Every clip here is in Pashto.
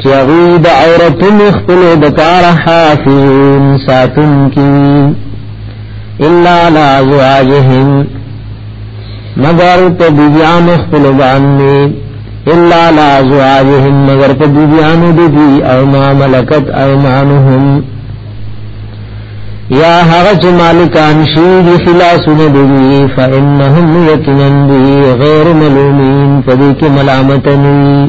چې هغه د عورتونو خپل د کار حافظون ساتون کی الا لا زواجهم مگر په بیان خپل باندې الا لا زواجهم مگر په بیان دي او ما ملکت ايمانهم یا هغه چې مالکان شي د خلاصونه دي فإنهم یقینا غیر ملومین فدې کې ملامت نه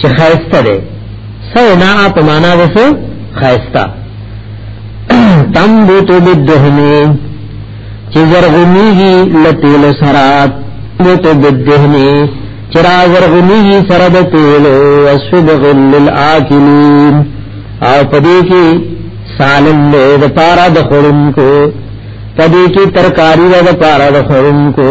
چې خایسته ده سینا په معنا ده څه خایسته تم بوتو بدهنی چې زرغونیږي لتیل سرات بوتو بدهنی چې را زرغونیږي سره د تیل او صبغ للآکلین او پدې کې سالم له د پارا د خورونکو پدې کې ترکاری د پارا د خورونکو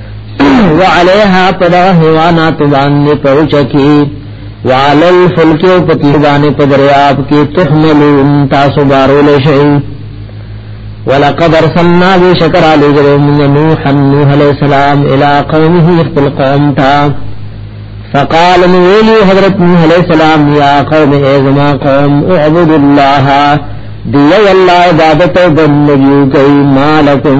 وعليها پدغ حیوانات باندې پوچکی وعلى الفلك وبتيبان پدرياب کې تحملون تاسو بارول شئ ولقد ارسلنا بشكر على جرم نوح نوح عليه السلام الى قومه اخبر قوم تا فقال نویلی حضرت نوح عليه السلام يا قوم اعظما قوم اعبد الله دیو اللہ عبادت و بندگیو کئی مالکم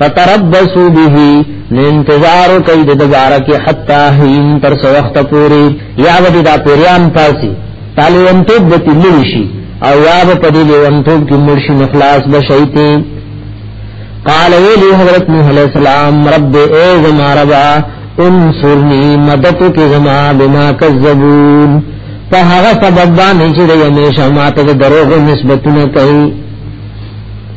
فتربصوا به انتظار کوي د دوباره کې حتا هین تر څو وخت پوري یا ودی دا پیران پاسي طالبان ته به تلل شي او یا به په دې لیونتوب کې مرشي نخلاص بشیته قال ویلی حضرت نوح علیہ السلام رب اے زما ربا انصرنی مدد کی زما بما کذبون په هغه سبب باندې چې د یمیشه ماته د دروغ نسبتونه کوي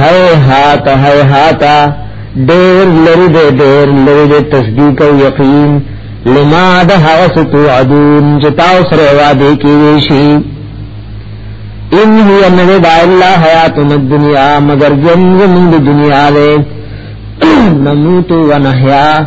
هیهات هیهاتا ډیر لری دے ډیر لری دے تصدیق او یقین لما ده هغه ستوعدون چې تاسو سره وعده کیږي شي ان هي ان دا الله حیات الدنیا مگر جنګ من دنیا له نموت و نحیا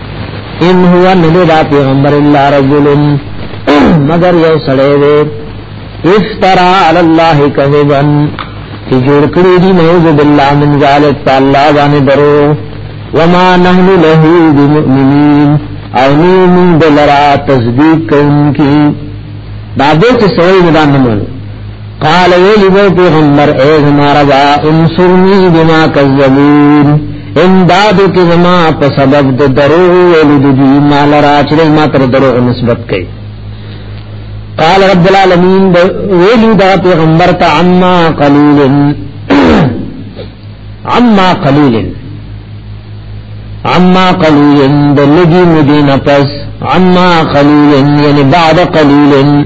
ان هو نبی دا پیغمبر الا رجل مگر یو سړی دی افترا علی الله کذبا چې جوړ کړی دی نعوذ بالله من ذلک تعالی باندې درو وما نحن له بمؤمنین او نیمون دلرا تصدیق کن کی دادو چه سوئی ندان نمانو قال ویلی بے پیغمبر اے زمارا با انصرنی بما کذبون امدادو کی زما پا سبب دو درو ویلی دو دی مال را چلی ما تر درو نسبت کئی قال رب العالمین ویلی دا پیغمبر تا عما قلیل عما قلیل عما قلیل دلگی مدین پس عما قلیل یعنی بعد قلیل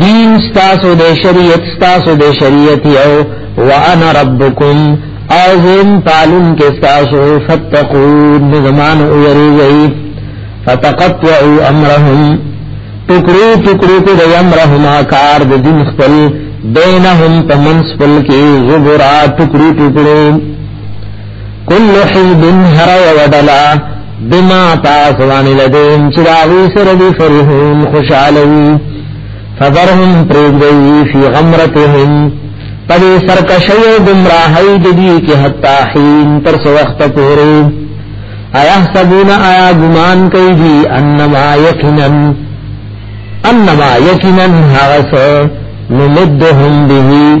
دین ستاسو د شریعت ستاسو د شریعت یو وانا ربکم اعظم تعلم کې ستاسو فتقون زمان او یریږي فتقطعوا امرهم ټکړو ټکړو کې د امرهم کار د دین خپل بینهم تمنسپل کې زبرا ټکړو ټکړو کل حزب هر یو ډلا بما تاسو باندې لدین چې راوي سره دي فرحون خوشاله وي فذرهم پرېږدي فی غمرتهم پدې سرکشي او گمراهي د دې کې حتا حين تر څو وخت پورې آیا سبون آیا ګمان کوي دي انما یقینا انما یقینا هغه څه نمدهم به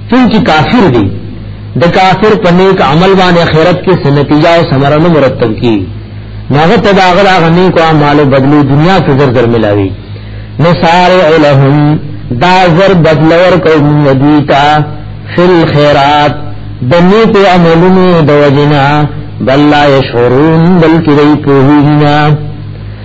تم چې کافر دي د کافر په نیک عمل باندې آخرت کې سنتیجه او ثمره نه مرتب کی ناغه تداغل غنی کو اعمال بدلی دنیا کې زر زر ملاوي نصار الہم دا زر بدلور کو ندیتا فل خیرات د نیک عملونو د وجنا بل لا یشعرون بلکې دوی پوهیږي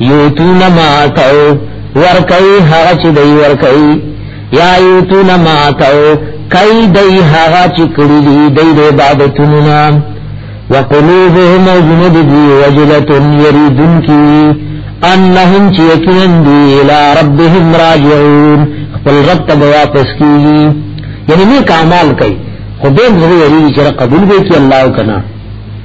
یوتون ما تاو ورکی هغه چې دی ورکی یا یوتون ما تاو کای دی هغه چې کړی دی دی د عبادتونو نام وقلوبهم جند دی وجلت یریدن کی انهم چې یقین دی الی ربهم راجعون خپل رب ته واپس کیږي یعنی نیک اعمال کوي خو دې زوی یری چې قبول به کی الله کنا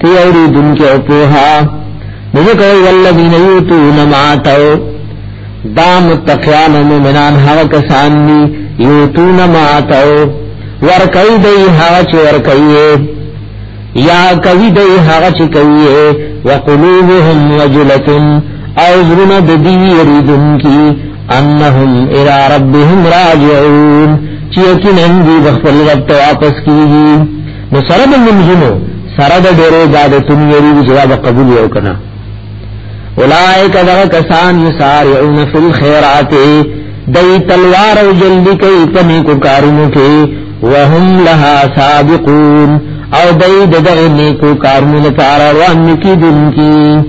تی اوری دن کی او پوها نزو کوئی والذین یوتون ماتو دا متقیان و مومنان حوا کسان دی یوتون ماتو ورکی دی حوا چه ورکی یا کوي دی هغه چې کوي وقلوبهم وجلة او زرن د دې یریدون کی انهم الى ربهم راجعون چې یقینا دی خپل رب ته واپس کیږي نو سره د منځونو سره د ډېرو عبادتو یری جواب قبول یو کنه اولائک دغ کسان یسارعون فی الخیرات دی تلوار او جلدی کئی پنی کو کارونو کی وهم لها سابقون او دی دغ نیکو کارونو لپاره روان کی دن کی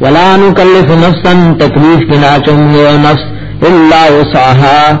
ولا نکلف نفسا تکلیف کنا چون یو نفس الا وسعها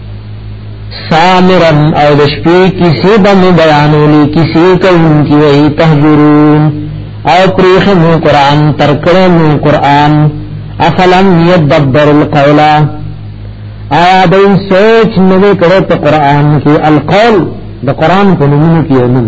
سامرن او د شپې کسی به مو بیانولې کسی کوونکی وي تهجرون او پریخ مو قران تر کړه مو قران افلم يدبر القول آیا د سوچ نه کړه په قران کې القول د قران په نوم کې ونن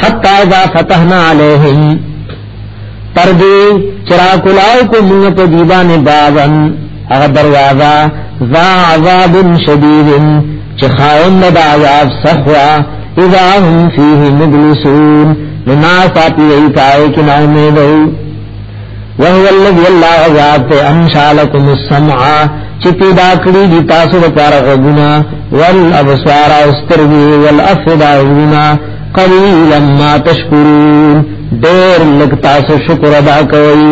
حتا اذا فتحنا عليهم تر دې چرا کولاو کو موږ په دی باندې بابن هغه دروازه ذا عذاب شدید چې خاوند د عذاب سخوا اذا هم فيه مبلسون نو ناسا پیئی پائے کنا امیدو وهو الذي الله غزاد ته انشاء لكم السمع چې پیدا کړی دي تاسو لپاره غوونه والابصار او سترګې والافدا غوونه قليلا ما تشكرون ډېر لږ تاسو شکر ادا کوئ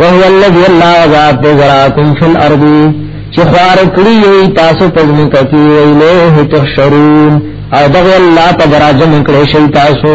وهو الذي الله غزاد ته زراکم فی الارض چې خوار کړی وي تاسو په دې کې ویله تحشرون او دغه الله تبارک جمع کړی شي تاسو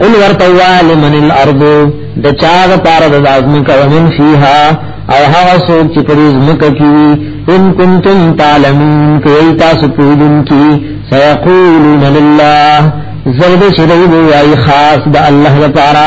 قل ورتوا لمن الارض د چا د پار د لازم کومن فیها او هغه سوچ چې پرې زمکه کی ان کنتم تعلمون کوي تاسو پوهیدون کی سيقولون لله زرد شدید وای خاص د الله لپاره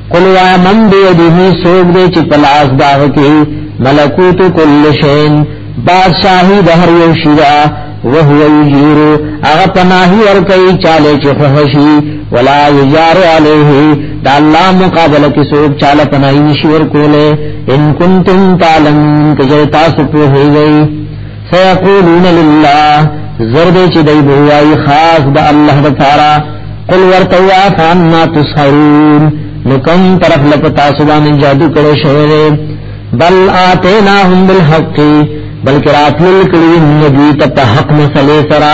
قل وا من بيده سوق دې چې پلاس داغ کې ملکوت کل شین بادشاہی د هر یو شی دا وهو یجیر هغه پناهي ور کوي چاله چې فحشي ولا یجار علیه دا الله مقابله کې سوق چاله پناهي نشور کوله ان کنتم تعلمون کجه تاسو په هیږئ سيقولون لله زرد چې دی بوای خاص د الله د تعالی قل ورتوا فانا تسحرون لکم طرف لپ تاسو باندې جادو کړو شوی بل آتیناهم بالحق بلکې راتل کړي نبی ته حق مسلې سره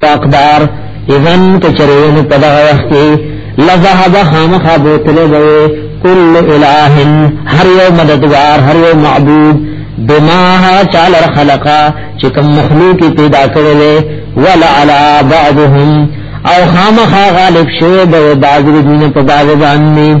تقدار اذن کچرین پدا وخت کی لذهب خامخ بوتل وی کل الہ هر یو مددگار هر یو معبود بما چال خلقا چې کوم مخلوق پیدا کړل ولا علی بعضهم او خامخ غالب شوی به بعض دین په بعض باندې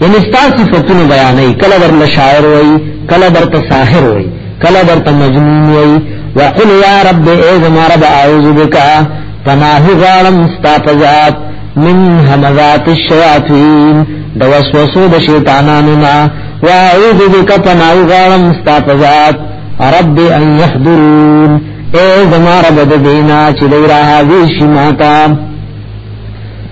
یعنی ستا صفتونه بیانې کله ورته شاعر وای کله ورته ساحر وای کله ورته مجنون وای وقل یا رب ای زما رب اعوذ بک پناه غالم ستا پزات من همزات الشیاطین د وسوسو د شیطانانو نا واعوذ بک پناه غالم ستا پزات رب ان يحضرون اے زما رب د دینا چې دی را حاضر شي ماتا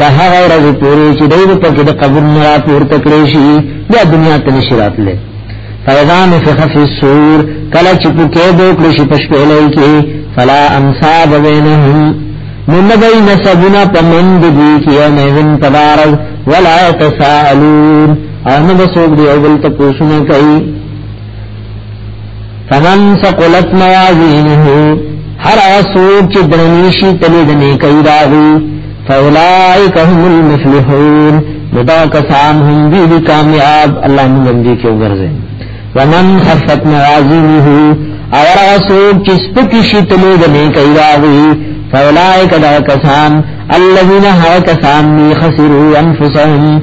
د هغه ورځې پورې چې دوی په کې د قبر نه راپورته کړی شي یا دنیا ته نشي راتلی فاذا نفخ فی الصور کله چې په کې به کړی شي په شپېلې کې فلا انصاب بینهم من نبی نسبنا پمند دی کی یوم ایزن تبارز ولا تساءلون او نبسوک دی اول تپوسنا کئی فمن سقلت موازینه هر اسوب چې درنیشی تلې د نیکي راغي فاولائک هم المفلحون مدا کسان هم دي کامیاب الله موږ دې کې وګرځي ومن خفت موازینه اور اسوب چې سپکی شي تلې د نیکي راغي فاولائک دا کسان الذين هوا کسان خسروا انفسهم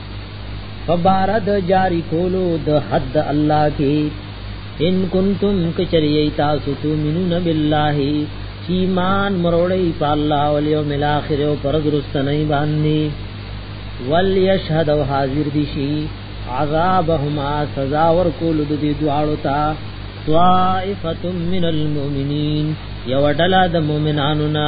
فبارد جاری کولو د حد الله کې ان کنتم کچری تاسو تؤمنون بالله ایمان مروړی په الله او یوم الاخر او پرز رستنی باندې ولیشهد او حاضر دي شي عذابهما سزا ور کول د دې دواړو ته طائفه من المؤمنین یو ډله د مؤمنانو نه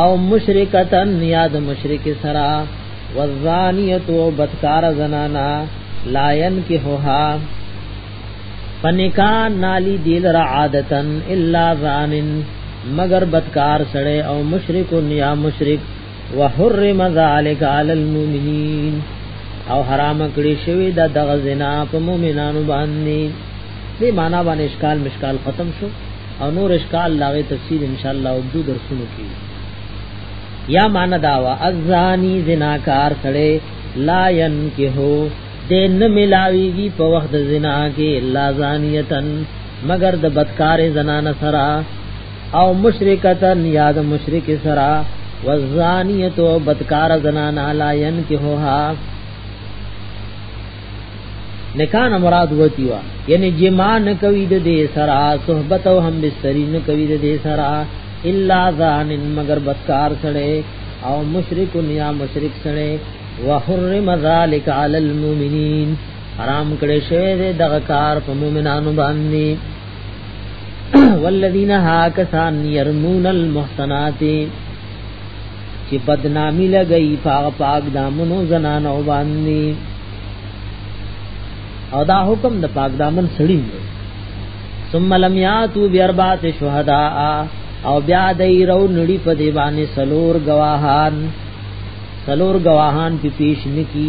او مشرکتن یا د مشرک سرا والزانیت و بدکار زنانا لاین کی ہوها پنکان نالی دیل را عادتن الا زانن مگر بدکار سڑے او مشرک یا مشرک وحرم ذالک علی المؤمنین او حرام کړی شوی د دغه زنا په مؤمنانو باندې دې معنا باندې اشکال مشکال ختم شو او نور اشکال لاغه تفصیل ان شاء الله او دو درسونو کې یا معنا داوا ازانی زناکار سړی لا ينکهو دې نه ملاويږي په وخت زنا کې الا زانیتن مگر د بدکار زنانه سرا او مشرکتن یا د مشرک سرا والزانیت بدکار زنانه لا ينکهوها نکاح نه مراد وتی وا یعنی جما نه کوي د دې سره صحبت او هم بستری نه کوي د دې سره الا ذان مگر بدکار سره او مشرک یا مشرک سره وحرم ذلک علی المؤمنین حرام کړي شوی دی دغه کار په مؤمنانو باندې والذین هاکسان یرمون المحصنات چې بدنامي لګي پاک پاک دامنو زنانو باندې او دا حکم د پاک دامن سړی دی ثم لم یاتو بیربات شهداء او بیا دای رو نړی په دیوانه سلور گواهان سلور گواهان په پیش نکی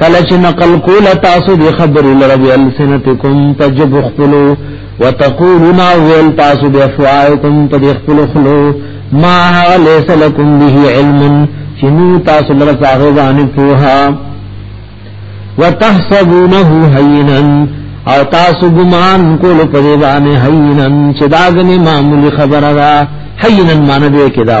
کله چې نقل کول تاسو د خبرو لره به السنتکم تجب خپلو وتقولون ويل تاسو به افواهکم تد خپل خلو ما ليس لكم به علم چې نو تاسو لره هغه باندې پوها وتحسبونه هینا او تاسو ګمان کول په دې باندې هینا چې داګنی معمولی خبره ده هینا معنی دې کې دا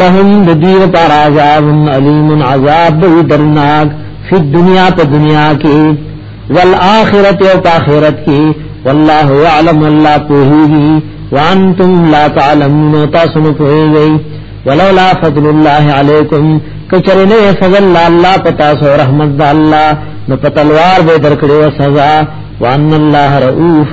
لهم د دوی لپاره عذاب علیم عذاب به درناک فی دنیا په دنیا کې والآخرت او په آخرت کې والله يعلم الله پوهیږي وانتم لا تعلمون تاسو نه پوهیږئ ولولا فضل الله علیکم کچره نه فضل الله پتا سو رحمت د الله نو پتلوار به درکړو سزا وان الله رؤوف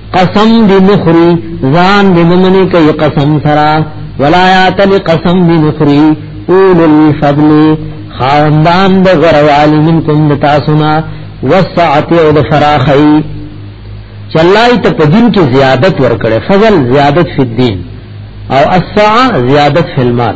قسم دی نخری زان دی نمنی کئی قسم سرا ولا یاتل قسم دی نخری اول الفضل خاندان د غروالی منکم دتاسنا وسعت او د فراخی چلای ته په دین کې زیادت ورکړي فضل زیادت فی الدین او السعه زیادت فی المال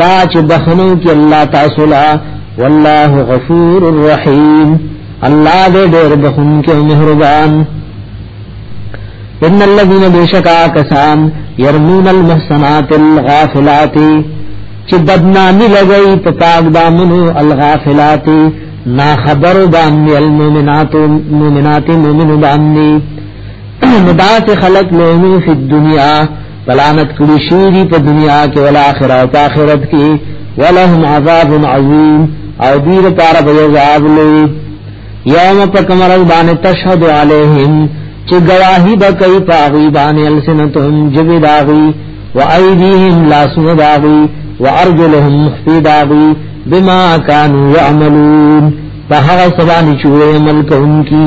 دا چې بخنو کې الله تاسو لا والله غفور الرحیم الله دې ډېر بخون کې مهربان ان الذين بشکا کسان يرمون المحصنات الغافلات چې بدنامي لګي په پاک دامنو الغافلات نا خبر باندې المؤمنات مؤمنات مؤمنو باندې مدات خلق له په دنیا سلامت کړي شي دي په دنیا کې ول آخرت آخرت کې ولهم عذاب عظیم او دې لپاره به عذاب لوی یوم پکمر باندې تشهد علیهم چې گواہی به کوي په غی باندې السنتهم جبی داغي و ایدیهم لاسو داغي و ارجلهم خفی داغي بما كانوا يعملون په هغه سبا نشوي عمل کوونکی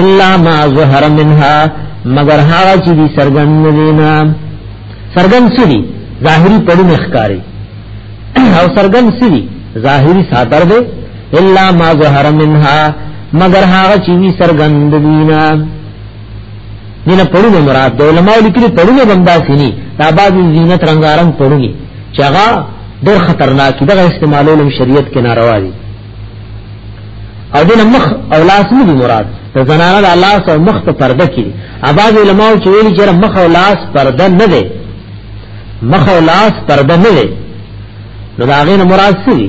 الا ما ظهر منها مگر هغه چې دي سرګن دینا سرګن سړي ظاهري پړو مخکاري او سرګن سړي ظاهري ساتر دی الا ما ظهر منها مگر هغه چې وی سرګن دینا دینه پړو مراد د علماء لیکلي پړو بندا سيني دا بعض زینت رنگارنګ پړو چغا ډېر خطرناک دغه استعمالول شریعت کې ناروا دي او دین مخ او لاس نه دی مراد ته زنانه د لاس او مخ ته پرده کی اباظ علماء چې ویلي چې مخ او لاس پرده نه دی مخ او لاس پرده نه دی نو دا غین مراد څه دی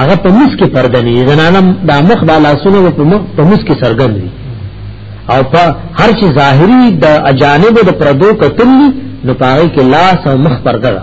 هغه په مس کې پرده نه دی زنانه د مخ د لاسونو په مخ په مس کې سرګند دی او په هر چې ظاهری د اجانب د پردو کتلی نو پاره کې لاس او مخ پرده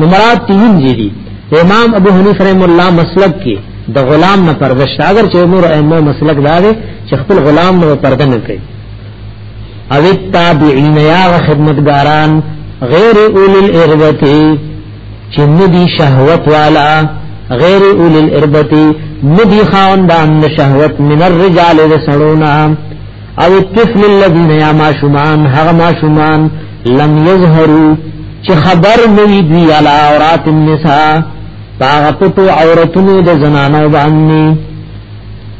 نمرات تین جیدی امام ابو حنیف رحم الله مسلک کې د غلام نه پرده شاګر چې نور ائمه مسلک دا دی چې خپل غلام نه پرده نه کوي او التابعین یا خدمتګاران غیر اول الاربتی چې ندي شهوت والا غیر اول الاربتی ندی خاوندان شهوت من الرجال رسولنا او الطفل الذين يا ما شمان هغه ما شمان لم يظهروا چې خبر نوی دی علی عورات النساء پاغه پټو عورتونو د زنانو باندې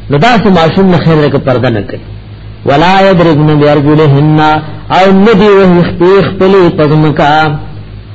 نو دا سه معصوم نه خیر کې پرده نه کوي ولا يدربن بارجلهن او ندی وه خپل خپل پزمکا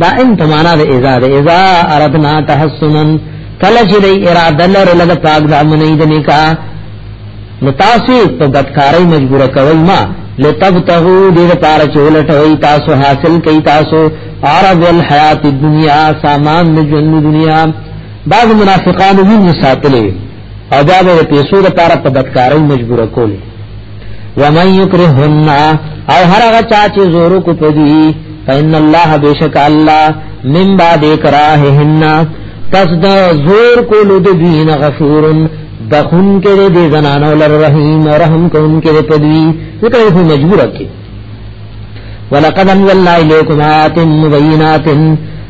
دا ان په معنا د اذا د اذا اردنا تحسنا کله چې دی اراده لري لږ پاک د امنې د نکاح نو تاسو په بدکارۍ مجبور کوي ما لتبتغو دې لپاره چې ولټوي تاسو حاصل کوي تاسو عرض الحیات الدنیا سامان د ژوند دنیا بعض منافقان ویني ساتلې او دا به پیسو د پاره په بدکارۍ مجبور کول ومن یکرهن او هر هغه چا چې زورو کو پدی فإن الله بشک الله من بعد اکراههن پس دا زور کولو د دین غفورن بخون کې دې زنانو لر رحیم رحم کون کې په دوی ځکه یې مجبور کړي ولقد انزلنا الیکم آیات مبینات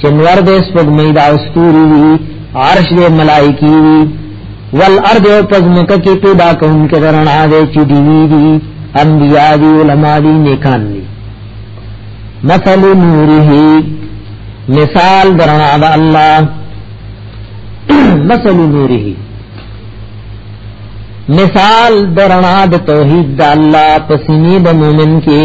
چنور دې سپګمې دا استوري وي عرش دې ملائکی وي والارض او پزمکه کې پیدا کون کې رڼا دې چې دی دي انبیا دي علما دي نیکان دي مثل نوره مثال درنا دا الله مثل نوره مثال درنا د توحید د الله پسینی د مومن کې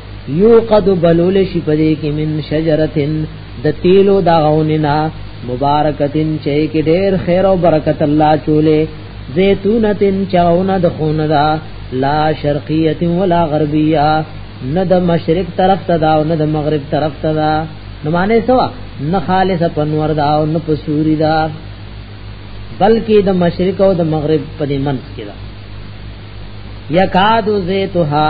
یو قد بلول شي پدې کې من شجرتن د تیلو دا غوننا مبارکتن چې کې ډېر خیر او برکت الله چولې زيتونتن چاونه د خونه دا لا شرقیه ولا غربیه نه د مشرق طرف ته دا او نه د مغرب طرف ته دا نو معنی سوا نه خالص پنور دا او نه پسوري دا بلکې د مشرق او د مغرب په دې منځ کې دا یکادو زیتها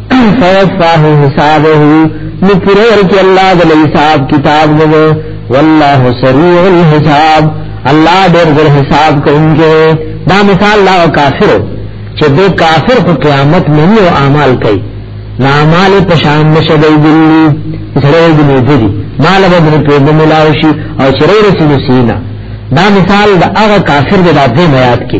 فوفاه حسابه نو پوره ورکی الله د حساب کتاب دې والله سریع الحساب الله ډېر ډېر حساب کوونکی دا مثال لا کافر چې د کافر په قیامت نه یو اعمال کوي نامال په شان نشدای دی سره دی دی مال به دې په دې ملاوشي او چرې رسول سینا دا مثال د هغه کافر د دې میات کې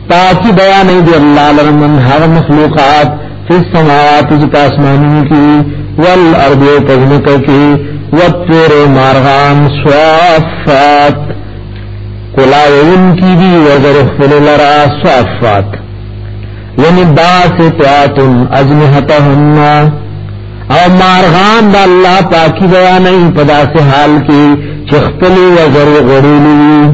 تاکي بیان دی الله لرمن هغه مخلوقات فی السماوات چې پاسمانونو کې والارض پزمکه کې وتر مارغان صافات کلاون کی دی وزر خپل لرا صافات یعنی باسطات اجنحتهن او مارغان د الله پاکي بیان په داسې حال کې چې خپل وزر غړولي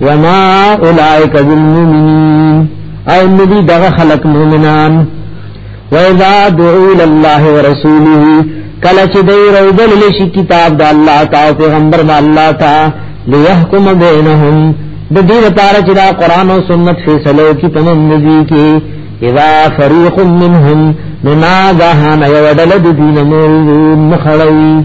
وما اولائک بالمؤمنین او ندی دغه خلق مؤمنان و اذا دعوا الى الله ورسوله کله چې دی روبل لشي کتاب د الله تعالی پیغمبر د الله تعالی ليحكم بينهم د دې لپاره چې دا قران او سنت فیصلو کې تمام نزي کې اذا فريق منهم ننازهان يودل دين مولون مخلوي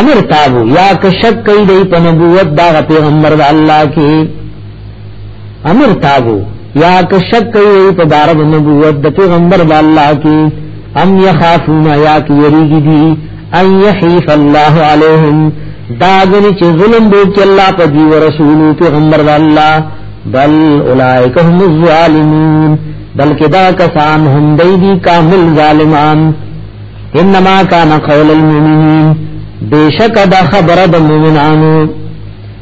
امر تابو یا که شک کوي دی په نبوت دا پیغمبر د الله کې امر تابو یا که شک کوي په بار د نبوت د پیغمبر د الله کې ام یخافون یا کی یریږي دي ان یحیف الله علیهم دا غني چې ظلم دی چې الله په دی رسول پیغمبر د الله بل اولائک هم الظالمون بلکې دا کسان هم دی دي کامل ظالمان انما کان قول المؤمنین بیشک دا خبر د مومنانو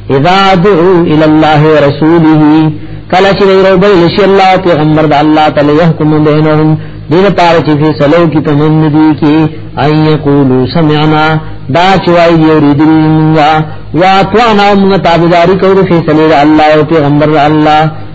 اذا دعو الى الله ورسوله کله چې ورو به لشي الله پیغمبر د الله تعالی يحكم بينهم دغه پاره چې فیصلو کې تمن دي کې اي يقولو سمعنا دا چوي دی وريدلوا واطعنا موږ تابعداري کوو فیصله الله او پیغمبر الله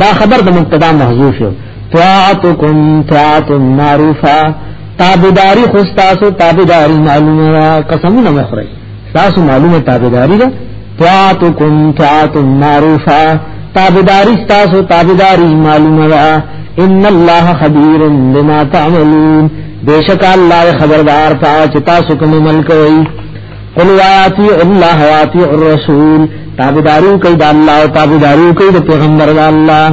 دا خبر د مبتدا محذوف یو طاعتکم طاعت معروفه تابعداري خو تاسو تابعداري معلومه قسمونه مخری تاسو معلومه تابعداري ده طاعتکم طاعت معروفه تابعداري تاسو تابعداري معلومه ده ان الله خبير بما تعملون بیشک الله خبردار تا چې تاسو کوم عمل کوئ قل واتي الله واتي الرسول تابعدارو کوي د الله او تابعدارو کوي د پیغمبر د الله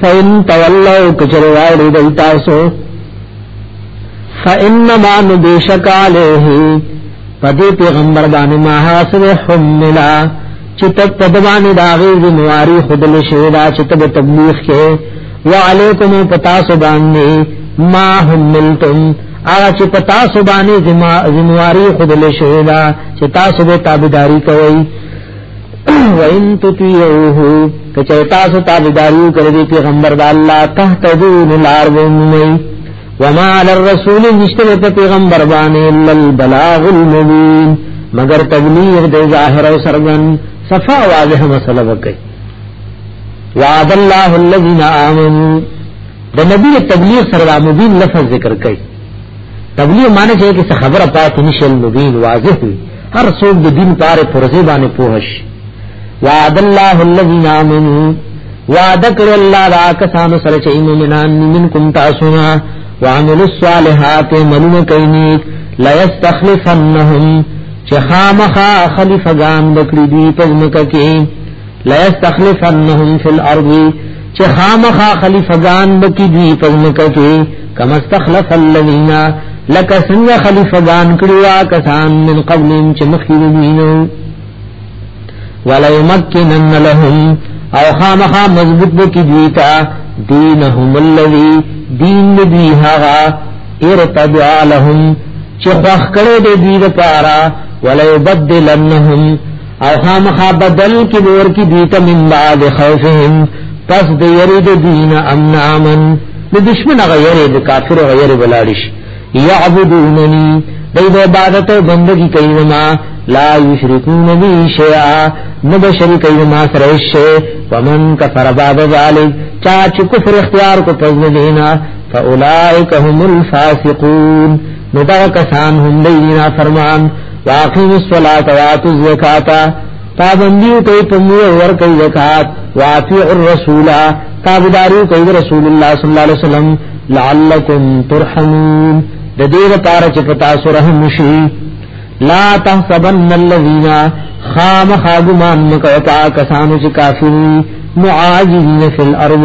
فین تولوا کچره وایي د تاسو فانما نبشک علیه پدې پیغمبر باندې ما حاصل حملا چې تک پدوانې داغي ذمہواری خودل شوی دا چې تب تبلیغ کې وعلیکم پتاسو باندې ما حملتم هغه چې په تاسو باندې ذمہواری خود له شوی دا چې تاسو به تابعداري کوئ وَإِن تُطِيعُوهُ کچې تاسو تابعداري کوي پیغمبر د الله تهتدون لار ومني وما على الرسول نشته په پیغمبر باندې الا البلاغ المبين مگر تبلیغ د ظاهر او سرغن صفا واضح مسله وکړي وعد الله الذين آمنوا د نبی تبلیغ سره د مبین لفظ ذکر کړي تبلیغ معنی چې څه خبره پاتې نشي مبین واضح وي هر څوک د دین پاره پرځي باندې پوهش وعد الله الذين امنوا وعد کړ الله دا کسان سره چې ایمنان منکم تاسو نه وعملوا الصالحات ملونه کینی لا یستخلفنهم چې خامخا خلیفګان دکړي دي په ځمکه کې لا استخلفنهم فی الارض چې خامخا خلیفگان بکی دوی پزمکه کې کما استخلف الذین لک څنګه خلیفگان کړوا کسان من قبلهم چې مخکې دوی نو ولا یمکنن لهم او خامخا مضبوط بکی دوی تا دینهم الذی دین دوی هغه ارتدع لهم چې خوخ کړي دې دې لپاره ولا يبدلنهم او خامخا بدل کی بور کی دیتا من بعد خوفهم پس د یری د دین امن امن د دشمن غیر د کافر غیر بلالش یعبدوننی د عبادت او بندگی کوي ما لا یشرکون بی شیئا نبا شرک ایو ما سرش شے ومن کفر بعد ذالک چاچ کفر اختیار کو پزن دینا فاولائک هم الفاسقون نو دا کسان هم دی نه فرمان واقیم الصلاۃ واتو زکات پابندی کوي په مو ور کوي زکات واطیع الرسول تابعداري کوي رسول الله صلی الله علیه وسلم لعلکم ترحمون د دې لپاره چې پتا سره هم شي لا تحسبن الذين خام خاغمان مکوتا کسانو چې کافرون معاجزین فی الارض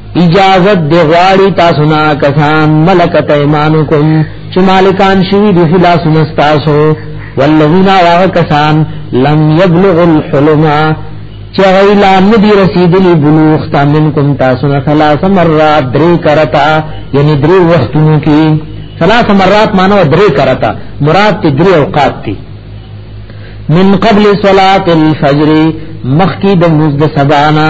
اجازت دی غواړي تاسو نه کسان ملکت ایمانکم چې مالکان شوی دی خلا سنستاسو والذین واغ کسان لم یبلغ الحلم چې غیلا ندی رسیدلی بلوغ تا منکم تاسو نه ثلاث مرات درې کرتا یعنی درې وختونو کې ثلاث مرات مانو درې کرتا مراد تی درې اوقات تی من قبل صلاة الفجر مخکی د مزد سبانا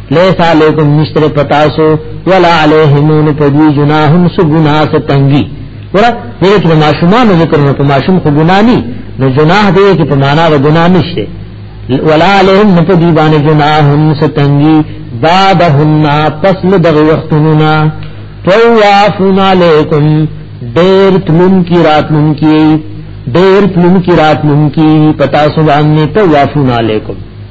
لیس علیکم مشتر پتاسو ولا علیہمون پدوی جناہم سو گناہ سے تنگی ورا دیگه چې ماشومان ذکر نه په ماشوم خو ګنا ني نو جناح دی چې په معنا د ګنا نشته ولا علیهم نه په دی باندې جناحن ستنګي بعدهن فصل د وختوننا طوافون علیکم ډیر تلون کی راتلون کی ډیر تلون کی راتلون کی پتا سو باندې طوافون علیکم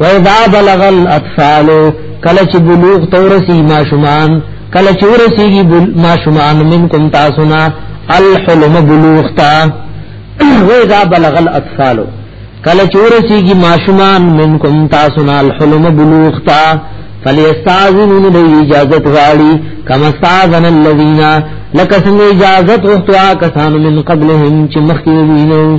وَإِذَا بَلَغَ الْأَطْفَالُ کله چې بلوغ تورسی ماشومان کله چې ورسیږي ماشومان منکم تاسو نه الحلم بلوغ تا وَإِذَا بَلَغَ الْأَطْفَالُ کله چې ورسیږي ماشومان منکم تاسو نه الحلم بلوغ تا فلیستاذنون دی اجازت غاړي کما استاذن الذین لکه څنګه اجازت وختوا کسان من قبلهم چې مخکې وینو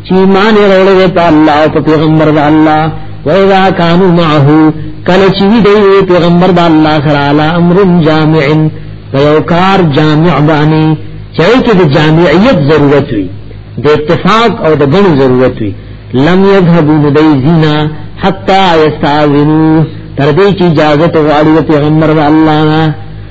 چې ایمان وروړي دی په الله او په پیغمبر د الله و اذا كانوا معه کله چې دی پیغمبر د الله سره علی امر جامع یوکار جامع باندې چې کې د جامعیت ضرورت وي د اتفاق او د ګڼو ضرورت وي لم يذهبوا لدي زنا حتى يستعذنوا تر دې چې اجازه غواړي پیغمبر د الله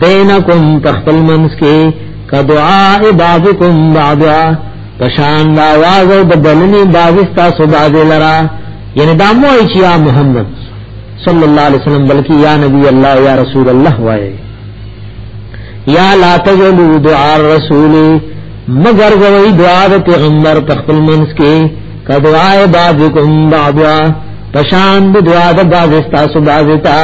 بینکم تخپل منس کې کدعاء بعضکم بعضا پشان دا واز او د بلنی باغستا صدا دې لرا یعنی دا مو چې یا محمد صلی الله علیه وسلم بلکې یا نبی الله یا رسول الله وای یا لا تجلو دعاء الرسول مگر غوی دعا د پیغمبر تخپل منس کې کدعاء بعضکم بعضا پشان د دعا د باغستا صدا دې تا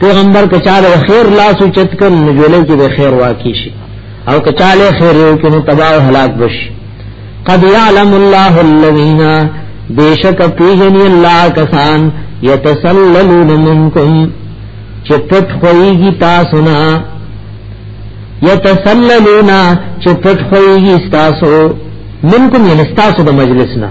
پیغمبر کچاله خیر لاس چت کړ نجولې کې به خیر واقع شي او کچاله خیر یو کې تباہ او هلاک بشي قد يعلم الله الذين بیشک پیجنی الله کسان یتسللون منکم چې پټ خوېږي تاسو نه یتسللون چې پټ خوېږي تاسو منکم یعنی تاسو د مجلس نه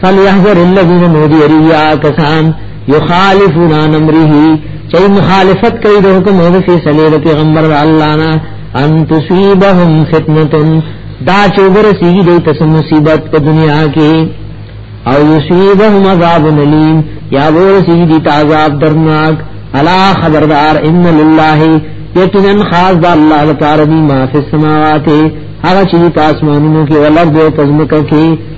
فلیحذر الذین نودی ریا کسان یخالفون عن امره چي مخالفت کوي د حکم او فیصله د پیغمبر الله نه ان تصيبهم فتنه دا چې ورسیږي د تاسو مصیبت په دنیا کې او یصيبهم عذاب الیم یا ورسیږي د عذاب درناک الا خبردار ان لله یقینا خاص د الله لپاره دی ما فی السماوات هغه چې پاسمانونو کې ولر دې پزمکه کې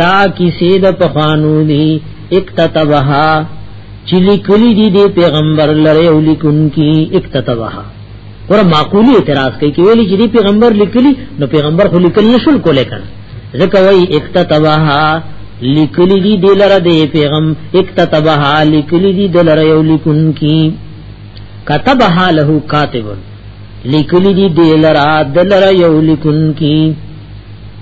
دا کیسې د پخوانو دي اکتتبها چې لیکلي دي د پیغمبر لره او لیکون کی اکتتبها پر معقولی اعتراض کوي چې ویلي چې د پیغمبر لیکلي نو پیغمبر خو لیکل نشول کولای کړ ځکه وایي اکتتبها لیکلی دی دلر دی پیغم اکتتبها لیکلی دی دلر یو لیکن کی کتبها له کاتب لیکلی دی دلر دلر یو لیکن کی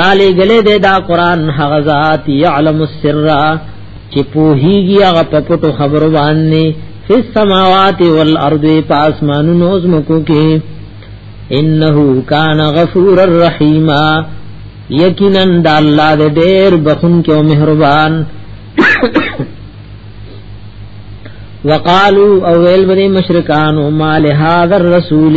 را لګلې دې دا قران هغه ذات يعلم السر چې پوهیږي هغه په پټو خبرو باندې فی السماوات والارض پاسمانونو زمکو کې انه کان غفور الرحیم یقینا د الله د ډېر بخون کې او مهربان وقالو او ویل بني مشرکان ما لهذا الرسول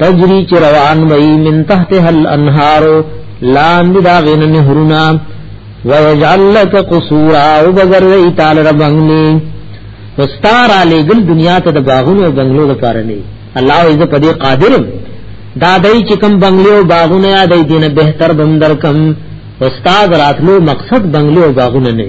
تجری چې روان وي من تحتها الانهار لاندې دا غین نهرونه ويجعل لك قصورا وبغري تعالی ربنګلي واستار علی گل دنیا ته د باغونو او بنگلو لپاره نه الله عز په دې قادر دا دای چې کم بنگلو او باغونه یا دای دینه بهتر بندر کم استاد راتلو مقصد بنگلو او باغونه نه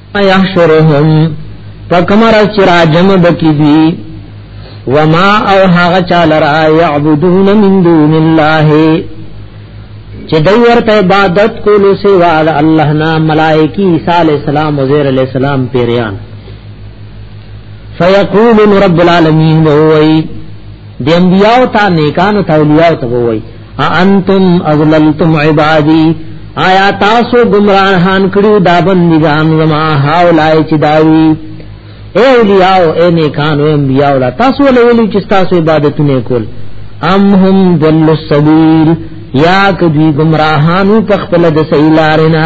یحشرهم فکمر چرا جمع بکی دی وما او هغه چاله را یعبدون من دون الله چې دوی ورته عبادت کولو سوا د الله نه ملائکی عیسی علی السلام او زیر علی السلام پیریان فیقول رب العالمین وای د انبیاء ته نیکانو ته اولیاء ته وای انتم اضللتم عبادی آیا تاسو گمراهان کړو دا بندگان زما هاولای چې داوی اے اولیاء اے نیکان اے انبیاء ولا تاسو له ویلو چې تاسو عبادتونه کول ام هم ذل السبیل یا کدی گمراهانو تخپل د سیلارنا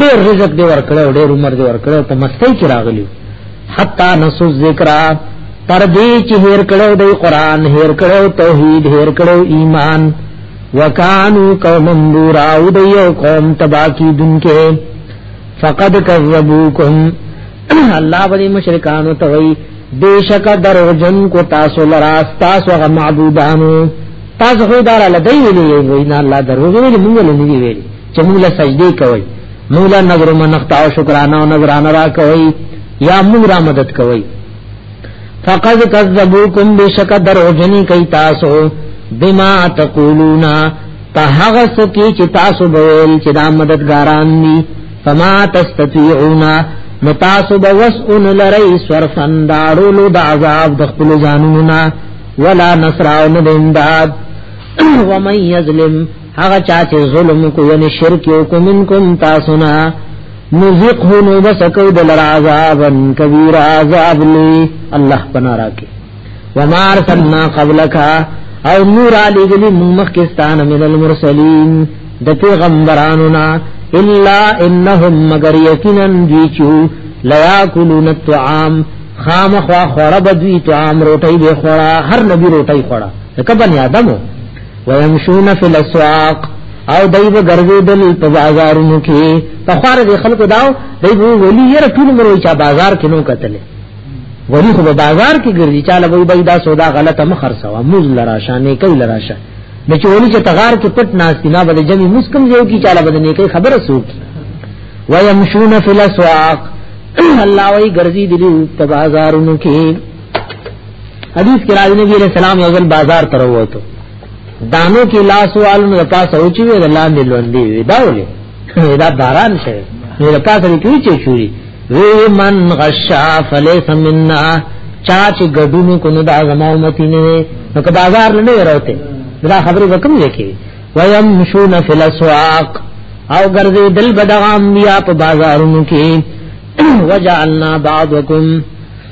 ډېر رزق دی ورکړو ډېر عمر دی ورکړو په مستۍ کې راغلی حتا نسو ذکر تر دې چې هیر کړو د قران هیر کړو توحید هیر کړو ایمان وکانو قوم بورا او د یو قوم تبا کی دن کې فقد کذبوکم الله بری مشرکانو ته وی بیشک دروجن کو تاسو لرا تاسو غ معبودانو تاسو خو دار لدی ویلی وینا الله دروغ ویلی موږ لنی ویلی چې موږ له سجدي کوي موږ له نظر منخت او شکرانه او نظرانه را کوي یا موږ را مدد کوي فقد کذبوکم بشک دروجنی کوي تاسو بما تقولون په هغه څه کې چې تاسو بویل چې دا مددګاران دي فما تستطيعون نو تاسو به وسون لری صرفن داړو د عذاب د خپل ځانونو ولا نصر او نه امداد ومن یظلم هغه چا چې ظلم کو یعنی شرک یو کو منکم تاسو نه نذقه نو بسکو دل عذاب کبیر عذاب لی الله پنا راکه وما ارسلنا قبلک او نور علی گلی مخکستان من المرسلین د پیغمبرانو نا الا انهم مگر یقینا دیچو لیاکلون الطعام خامخوا خورا بدوی طعام روټی به خورا هر نبی روټی خورا کبن آدمو ويمشون في الاسواق او دای به ګرځیدل په بازارونو کې په خار دي خلکو داو دای به ولی یې ټول مرو چا بازار کې نو کتلې ولی خو په بازار کې ګرځي چاله وای بای دا سودا غلطه مخر سوا موز لرا شانې کوي لرا شه د چولی چې تغار کې پټ ناس نه بده جمع مسکم یو کی چاله بده نه کوي خبره سوک ويمشون في الاسواق الله وی ګرځي دي په بازارونو کې حدیث کې راځي نبی عليه السلام یو ځل بازار ته وروته دانو کې لاس والو نه پاسه اوچي وي د لاندې لوندې وي دا ولې دا باران شه نو د پاسه کې چي چوري وی من غشا فلیس مننا چا چې ګډونو کو نو دا زما امتی نه نو که بازار نه وروته دا خبره وکم لیکي ویم مشون فی الاسواق او ګرځي دل بدغام بیا په بازارونو کې وجعلنا بعضکم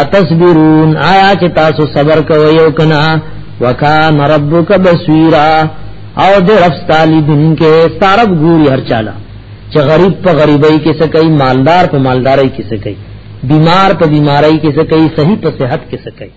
اتصبرون آیا چې تاسو صبر کوئ او کنا وکان ربک بصیرا او دې رب ستالی دن کې ستارب ګوري هر چاله چې غریب په غریبۍ کې څه کوي مالدار په مالدارۍ کې څه کوي بیمار په بیماری کې څه کوي صحیح په صحت کې څه کوي